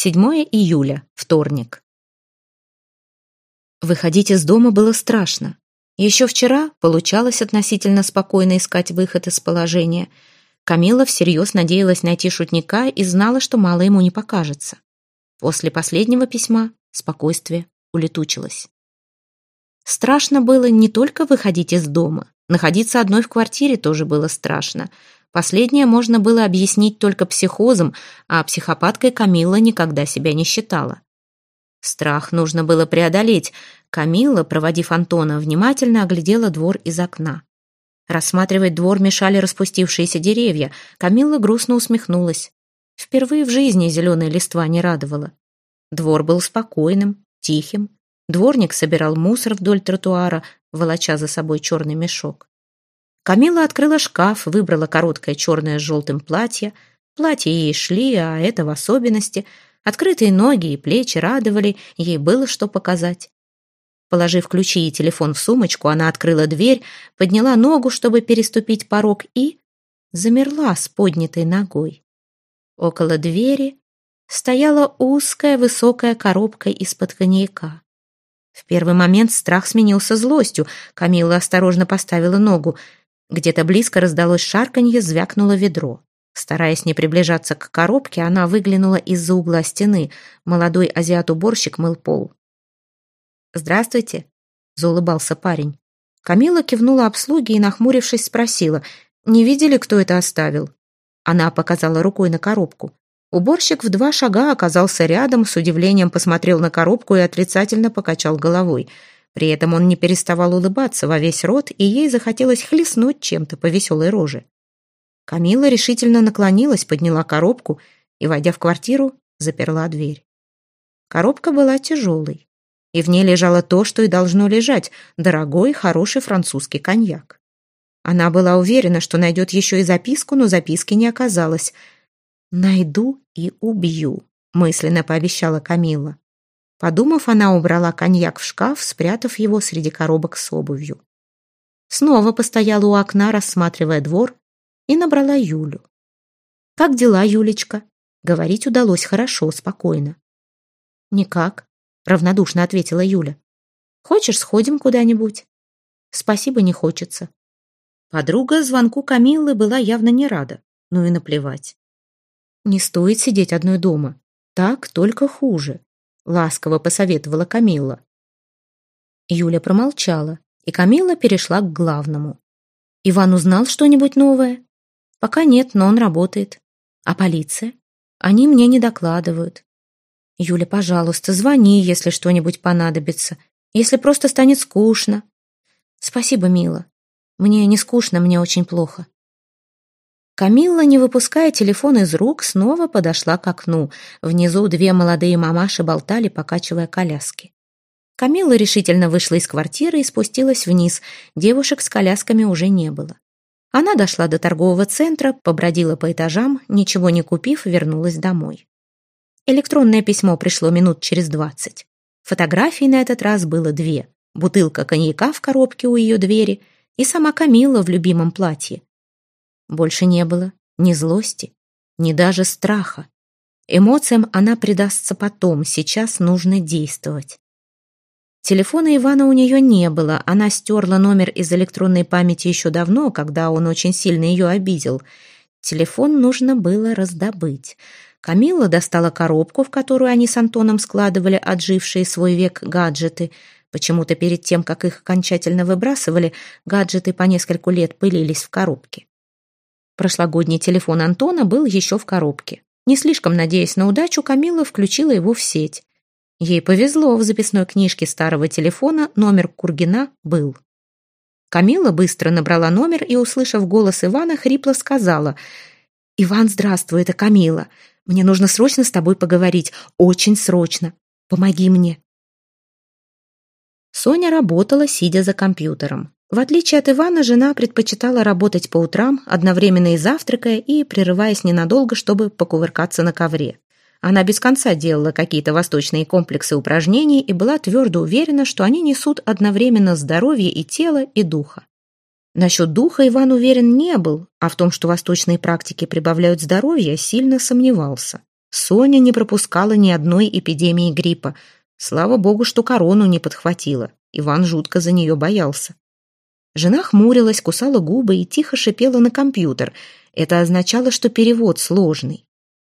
7 июля, вторник. Выходить из дома было страшно. Еще вчера получалось относительно спокойно искать выход из положения. Камила всерьез надеялась найти шутника и знала, что мало ему не покажется. После последнего письма спокойствие улетучилось. Страшно было не только выходить из дома. Находиться одной в квартире тоже было страшно. Последнее можно было объяснить только психозом, а психопаткой Камила никогда себя не считала. Страх нужно было преодолеть. Камила, проводив Антона, внимательно оглядела двор из окна. Рассматривать двор мешали распустившиеся деревья. Камила грустно усмехнулась. Впервые в жизни зеленая листва не радовала. Двор был спокойным, тихим. Дворник собирал мусор вдоль тротуара, волоча за собой черный мешок. Камила открыла шкаф, выбрала короткое черное с желтым платье. Платья ей шли, а это в особенности — Открытые ноги и плечи радовали, ей было что показать. Положив ключи и телефон в сумочку, она открыла дверь, подняла ногу, чтобы переступить порог, и замерла с поднятой ногой. Около двери стояла узкая высокая коробка из-под коньяка. В первый момент страх сменился злостью. Камила осторожно поставила ногу. Где-то близко раздалось шарканье, звякнуло ведро. Стараясь не приближаться к коробке, она выглянула из-за угла стены. Молодой азиат-уборщик мыл пол. «Здравствуйте», — заулыбался парень. Камила кивнула обслуге и, нахмурившись, спросила, «Не видели, кто это оставил?» Она показала рукой на коробку. Уборщик в два шага оказался рядом, с удивлением посмотрел на коробку и отрицательно покачал головой. При этом он не переставал улыбаться во весь рот, и ей захотелось хлестнуть чем-то по веселой роже. Камила решительно наклонилась, подняла коробку и, войдя в квартиру, заперла дверь. Коробка была тяжелой, и в ней лежало то, что и должно лежать – дорогой, хороший французский коньяк. Она была уверена, что найдет еще и записку, но записки не оказалось. «Найду и убью», – мысленно пообещала Камила. Подумав, она убрала коньяк в шкаф, спрятав его среди коробок с обувью. Снова постояла у окна, рассматривая двор, и набрала Юлю. «Как дела, Юлечка?» Говорить удалось хорошо, спокойно. «Никак», — равнодушно ответила Юля. «Хочешь, сходим куда-нибудь?» «Спасибо, не хочется». Подруга звонку Камиллы была явно не рада, ну и наплевать. «Не стоит сидеть одной дома. Так только хуже», — ласково посоветовала Камилла. Юля промолчала, и Камилла перешла к главному. «Иван узнал что-нибудь новое?» Пока нет, но он работает. А полиция? Они мне не докладывают. Юля, пожалуйста, звони, если что-нибудь понадобится. Если просто станет скучно. Спасибо, мила. Мне не скучно, мне очень плохо. Камилла, не выпуская телефон из рук, снова подошла к окну. Внизу две молодые мамаши болтали, покачивая коляски. Камилла решительно вышла из квартиры и спустилась вниз. Девушек с колясками уже не было. Она дошла до торгового центра, побродила по этажам, ничего не купив, вернулась домой. Электронное письмо пришло минут через двадцать. Фотографий на этот раз было две. Бутылка коньяка в коробке у ее двери и сама Камила в любимом платье. Больше не было ни злости, ни даже страха. Эмоциям она предастся потом, сейчас нужно действовать. Телефона Ивана у нее не было, она стерла номер из электронной памяти еще давно, когда он очень сильно ее обидел. Телефон нужно было раздобыть. Камила достала коробку, в которую они с Антоном складывали отжившие свой век гаджеты. Почему-то перед тем, как их окончательно выбрасывали, гаджеты по нескольку лет пылились в коробке. Прошлогодний телефон Антона был еще в коробке. Не слишком надеясь на удачу, Камила включила его в сеть. Ей повезло, в записной книжке старого телефона номер Кургина был. Камила быстро набрала номер и, услышав голос Ивана, хрипло сказала «Иван, здравствуй, это Камила. Мне нужно срочно с тобой поговорить, очень срочно. Помоги мне». Соня работала, сидя за компьютером. В отличие от Ивана, жена предпочитала работать по утрам, одновременно и завтракая, и прерываясь ненадолго, чтобы покувыркаться на ковре. Она без конца делала какие-то восточные комплексы упражнений и была твердо уверена, что они несут одновременно здоровье и тела, и духа. Насчет духа Иван уверен не был, а в том, что восточные практики прибавляют здоровье, сильно сомневался. Соня не пропускала ни одной эпидемии гриппа. Слава богу, что корону не подхватила. Иван жутко за нее боялся. Жена хмурилась, кусала губы и тихо шипела на компьютер. Это означало, что перевод сложный.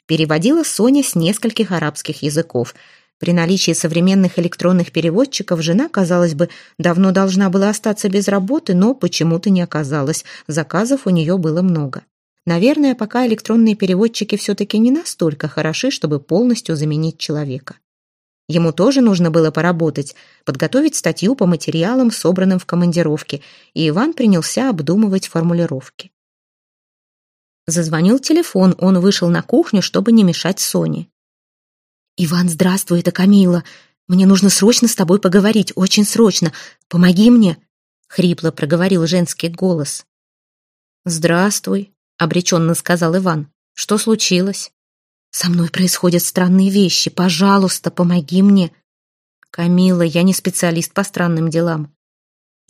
Переводила Соня с нескольких арабских языков. При наличии современных электронных переводчиков жена, казалось бы, давно должна была остаться без работы, но почему-то не оказалось. Заказов у нее было много. Наверное, пока электронные переводчики все-таки не настолько хороши, чтобы полностью заменить человека. Ему тоже нужно было поработать, подготовить статью по материалам, собранным в командировке, и Иван принялся обдумывать формулировки. Зазвонил телефон, он вышел на кухню, чтобы не мешать Соне. «Иван, здравствуй, это Камила. Мне нужно срочно с тобой поговорить, очень срочно. Помоги мне!» — хрипло проговорил женский голос. «Здравствуй», — обреченно сказал Иван. «Что случилось?» «Со мной происходят странные вещи. Пожалуйста, помоги мне». «Камила, я не специалист по странным делам».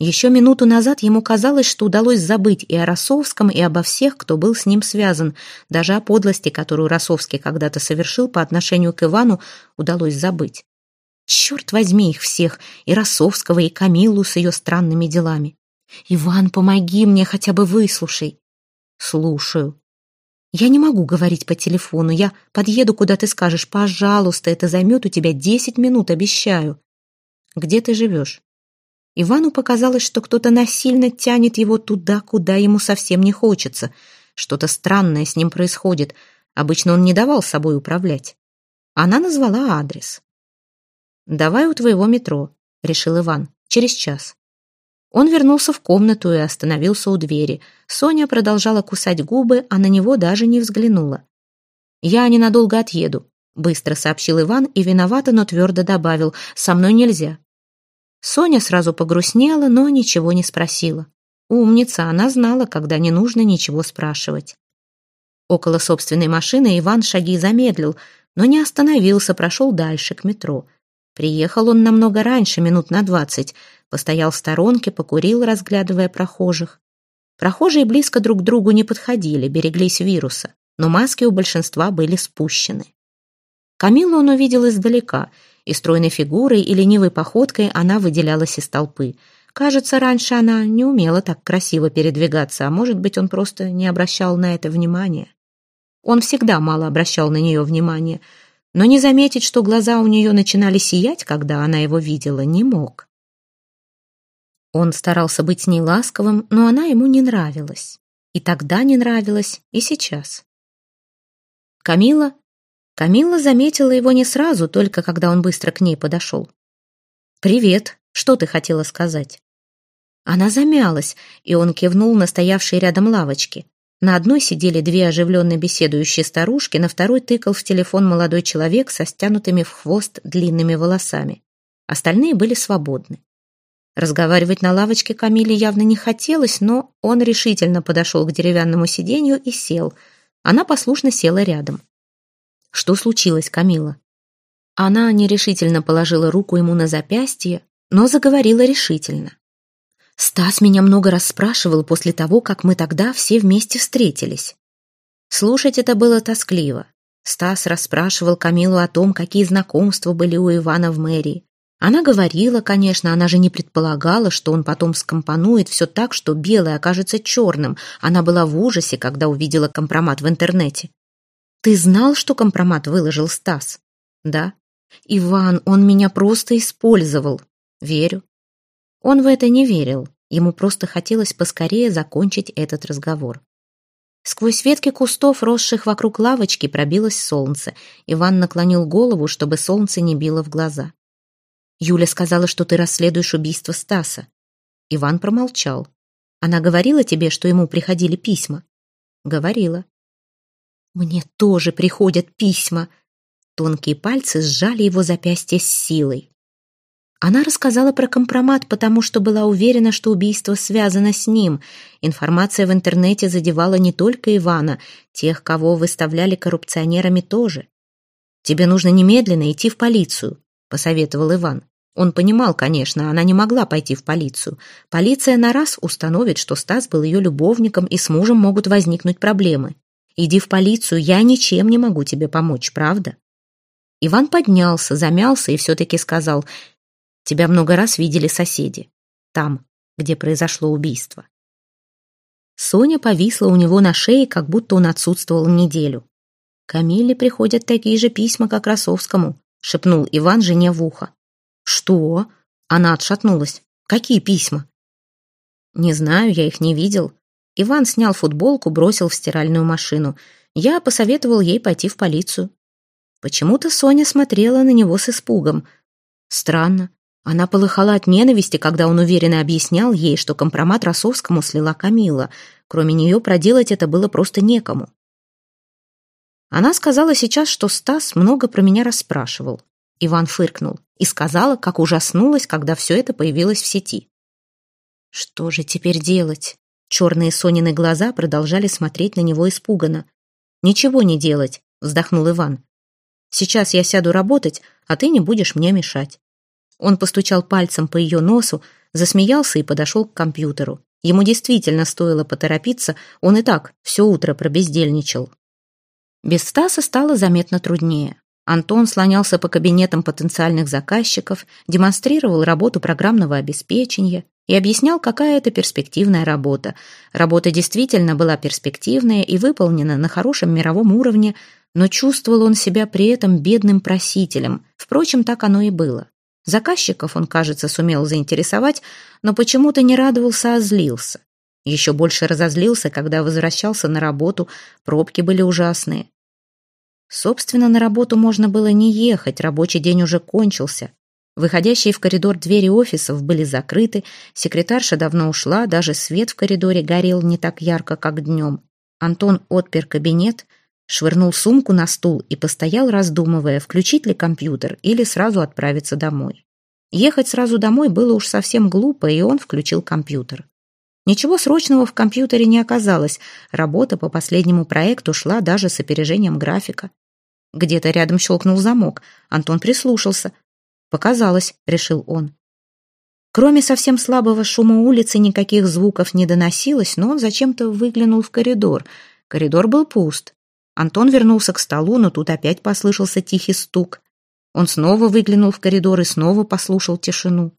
Еще минуту назад ему казалось, что удалось забыть и о Росовском, и обо всех, кто был с ним связан. Даже о подлости, которую Росовский когда-то совершил по отношению к Ивану, удалось забыть. Черт возьми их всех, и Росовского, и Камилу с ее странными делами. «Иван, помоги мне, хотя бы выслушай». «Слушаю». «Я не могу говорить по телефону. Я подъеду, куда ты скажешь. Пожалуйста, это займет у тебя десять минут, обещаю». «Где ты живешь?» Ивану показалось, что кто-то насильно тянет его туда, куда ему совсем не хочется. Что-то странное с ним происходит. Обычно он не давал собой управлять. Она назвала адрес. «Давай у твоего метро», — решил Иван. «Через час». Он вернулся в комнату и остановился у двери. Соня продолжала кусать губы, а на него даже не взглянула. «Я ненадолго отъеду», — быстро сообщил Иван и виновато, но твердо добавил. «Со мной нельзя». Соня сразу погрустнела, но ничего не спросила. Умница, она знала, когда не нужно ничего спрашивать. Около собственной машины Иван шаги замедлил, но не остановился, прошел дальше, к метро. Приехал он намного раньше, минут на двадцать. Постоял в сторонке, покурил, разглядывая прохожих. Прохожие близко друг к другу не подходили, береглись вируса, но маски у большинства были спущены. Камилу он увидел издалека, и стройной фигурой и ленивой походкой она выделялась из толпы. Кажется, раньше она не умела так красиво передвигаться, а может быть, он просто не обращал на это внимания. Он всегда мало обращал на нее внимания, но не заметить, что глаза у нее начинали сиять, когда она его видела, не мог. Он старался быть с ней ласковым, но она ему не нравилась. И тогда не нравилась, и сейчас. Камила... Камила заметила его не сразу, только когда он быстро к ней подошел. «Привет. Что ты хотела сказать?» Она замялась, и он кивнул на стоявшие рядом лавочки. На одной сидели две оживленно беседующие старушки, на второй тыкал в телефон молодой человек со стянутыми в хвост длинными волосами. Остальные были свободны. Разговаривать на лавочке Камиле явно не хотелось, но он решительно подошел к деревянному сиденью и сел. Она послушно села рядом. «Что случилось, Камила?» Она нерешительно положила руку ему на запястье, но заговорила решительно. «Стас меня много раз спрашивал после того, как мы тогда все вместе встретились». Слушать это было тоскливо. Стас расспрашивал Камилу о том, какие знакомства были у Ивана в мэрии. Она говорила, конечно, она же не предполагала, что он потом скомпонует все так, что белое окажется черным. Она была в ужасе, когда увидела компромат в интернете. «Ты знал, что компромат выложил Стас?» «Да». «Иван, он меня просто использовал». «Верю». Он в это не верил. Ему просто хотелось поскорее закончить этот разговор. Сквозь ветки кустов, росших вокруг лавочки, пробилось солнце. Иван наклонил голову, чтобы солнце не било в глаза. Юля сказала, что ты расследуешь убийство Стаса. Иван промолчал. Она говорила тебе, что ему приходили письма? Говорила. Мне тоже приходят письма. Тонкие пальцы сжали его запястье с силой. Она рассказала про компромат, потому что была уверена, что убийство связано с ним. Информация в интернете задевала не только Ивана, тех, кого выставляли коррупционерами тоже. «Тебе нужно немедленно идти в полицию», — посоветовал Иван. Он понимал, конечно, она не могла пойти в полицию. Полиция на раз установит, что Стас был ее любовником, и с мужем могут возникнуть проблемы. Иди в полицию, я ничем не могу тебе помочь, правда?» Иван поднялся, замялся и все-таки сказал, «Тебя много раз видели соседи. Там, где произошло убийство». Соня повисла у него на шее, как будто он отсутствовал неделю. «Камиле приходят такие же письма, как Росовскому», — шепнул Иван жене в ухо. «Что?» — она отшатнулась. «Какие письма?» «Не знаю, я их не видел. Иван снял футболку, бросил в стиральную машину. Я посоветовал ей пойти в полицию. Почему-то Соня смотрела на него с испугом. Странно. Она полыхала от ненависти, когда он уверенно объяснял ей, что компромат Росовскому слила Камила. Кроме нее проделать это было просто некому. Она сказала сейчас, что Стас много про меня расспрашивал. Иван фыркнул и сказала, как ужаснулась, когда все это появилось в сети. Что же теперь делать? Черные Сонины глаза продолжали смотреть на него испуганно. «Ничего не делать», — вздохнул Иван. «Сейчас я сяду работать, а ты не будешь мне мешать». Он постучал пальцем по ее носу, засмеялся и подошел к компьютеру. Ему действительно стоило поторопиться, он и так все утро пробездельничал. Без Стаса стало заметно труднее. Антон слонялся по кабинетам потенциальных заказчиков, демонстрировал работу программного обеспечения, и объяснял, какая это перспективная работа. Работа действительно была перспективная и выполнена на хорошем мировом уровне, но чувствовал он себя при этом бедным просителем. Впрочем, так оно и было. Заказчиков он, кажется, сумел заинтересовать, но почему-то не радовался, а злился. Еще больше разозлился, когда возвращался на работу, пробки были ужасные. Собственно, на работу можно было не ехать, рабочий день уже кончился. Выходящие в коридор двери офисов были закрыты, секретарша давно ушла, даже свет в коридоре горел не так ярко, как днем. Антон отпер кабинет, швырнул сумку на стул и постоял, раздумывая, включить ли компьютер или сразу отправиться домой. Ехать сразу домой было уж совсем глупо, и он включил компьютер. Ничего срочного в компьютере не оказалось, работа по последнему проекту шла даже с опережением графика. Где-то рядом щелкнул замок. Антон прислушался. «Показалось», — решил он. Кроме совсем слабого шума улицы никаких звуков не доносилось, но он зачем-то выглянул в коридор. Коридор был пуст. Антон вернулся к столу, но тут опять послышался тихий стук. Он снова выглянул в коридор и снова послушал тишину.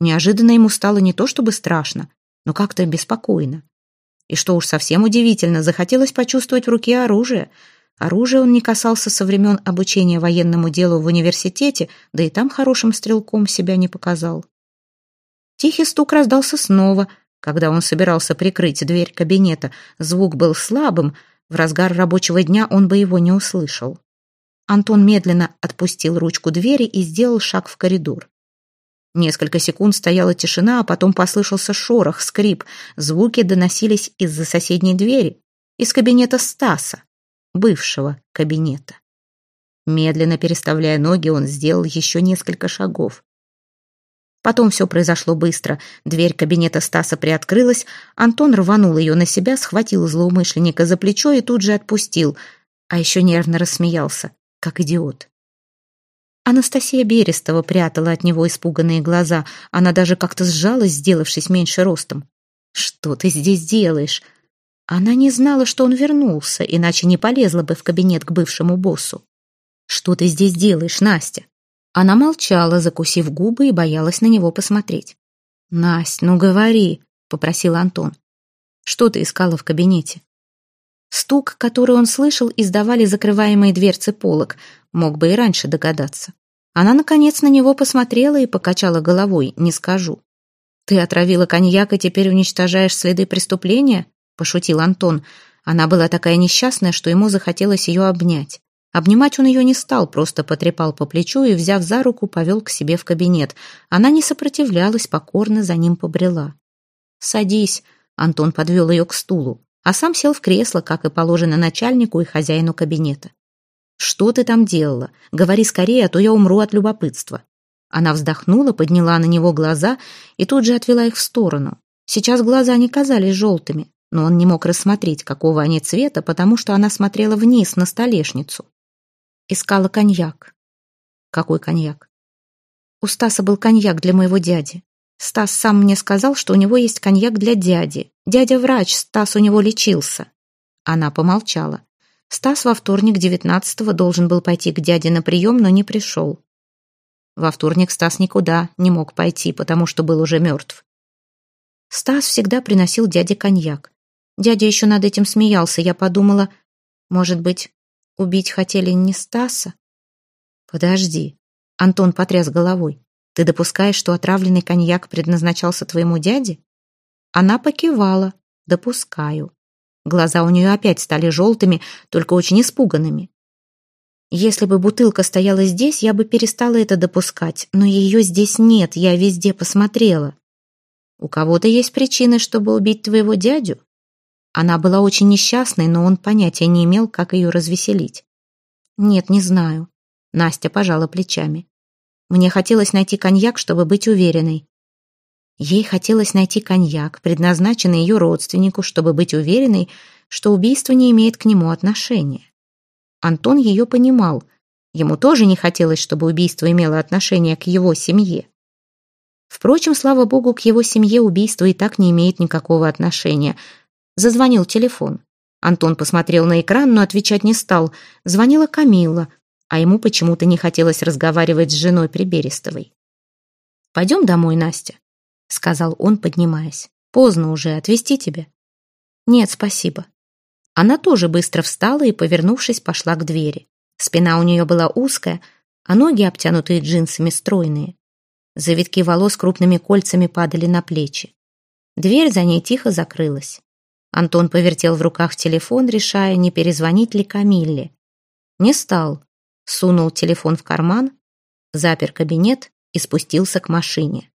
Неожиданно ему стало не то чтобы страшно, но как-то беспокойно. И что уж совсем удивительно, захотелось почувствовать в руке оружие — Оружия он не касался со времен обучения военному делу в университете, да и там хорошим стрелком себя не показал. Тихий стук раздался снова, когда он собирался прикрыть дверь кабинета. Звук был слабым, в разгар рабочего дня он бы его не услышал. Антон медленно отпустил ручку двери и сделал шаг в коридор. Несколько секунд стояла тишина, а потом послышался шорох, скрип. Звуки доносились из-за соседней двери, из кабинета Стаса бывшего кабинета. Медленно переставляя ноги, он сделал еще несколько шагов. Потом все произошло быстро. Дверь кабинета Стаса приоткрылась. Антон рванул ее на себя, схватил злоумышленника за плечо и тут же отпустил. А еще нервно рассмеялся, как идиот. Анастасия Берестова прятала от него испуганные глаза. Она даже как-то сжалась, сделавшись меньше ростом. «Что ты здесь делаешь?» Она не знала, что он вернулся, иначе не полезла бы в кабинет к бывшему боссу. «Что ты здесь делаешь, Настя?» Она молчала, закусив губы и боялась на него посмотреть. «Насть, ну говори», — попросил Антон. «Что ты искала в кабинете?» Стук, который он слышал, издавали закрываемые дверцы полок. Мог бы и раньше догадаться. Она, наконец, на него посмотрела и покачала головой, не скажу. «Ты отравила коньяк и теперь уничтожаешь следы преступления?» — пошутил Антон. Она была такая несчастная, что ему захотелось ее обнять. Обнимать он ее не стал, просто потрепал по плечу и, взяв за руку, повел к себе в кабинет. Она не сопротивлялась, покорно за ним побрела. «Садись», — Антон подвел ее к стулу, а сам сел в кресло, как и положено начальнику и хозяину кабинета. «Что ты там делала? Говори скорее, а то я умру от любопытства». Она вздохнула, подняла на него глаза и тут же отвела их в сторону. Сейчас глаза не казались желтыми, но он не мог рассмотреть, какого они цвета, потому что она смотрела вниз на столешницу. Искала коньяк. Какой коньяк? У Стаса был коньяк для моего дяди. Стас сам мне сказал, что у него есть коньяк для дяди. Дядя врач, Стас у него лечился. Она помолчала. Стас во вторник, девятнадцатого, должен был пойти к дяде на прием, но не пришел. Во вторник Стас никуда не мог пойти, потому что был уже мертв. Стас всегда приносил дяде коньяк. Дядя еще над этим смеялся. Я подумала, может быть, убить хотели не Стаса? Подожди. Антон потряс головой. Ты допускаешь, что отравленный коньяк предназначался твоему дяде? Она покивала. Допускаю. Глаза у нее опять стали желтыми, только очень испуганными. Если бы бутылка стояла здесь, я бы перестала это допускать, но ее здесь нет, я везде посмотрела. У кого-то есть причины, чтобы убить твоего дядю? Она была очень несчастной, но он понятия не имел, как ее развеселить. Нет, не знаю. Настя пожала плечами. Мне хотелось найти коньяк, чтобы быть уверенной. Ей хотелось найти коньяк, предназначенный ее родственнику, чтобы быть уверенной, что убийство не имеет к нему отношения. Антон ее понимал. Ему тоже не хотелось, чтобы убийство имело отношение к его семье. Впрочем, слава богу, к его семье убийство и так не имеет никакого отношения. Зазвонил телефон. Антон посмотрел на экран, но отвечать не стал. Звонила Камилла, а ему почему-то не хотелось разговаривать с женой Приберестовой. «Пойдем домой, Настя», — сказал он, поднимаясь. «Поздно уже, отвезти тебя». «Нет, спасибо». Она тоже быстро встала и, повернувшись, пошла к двери. Спина у нее была узкая, а ноги, обтянутые джинсами, стройные. Завитки волос крупными кольцами падали на плечи. Дверь за ней тихо закрылась. Антон повертел в руках телефон, решая, не перезвонить ли Камилле. Не стал. Сунул телефон в карман, запер кабинет и спустился к машине.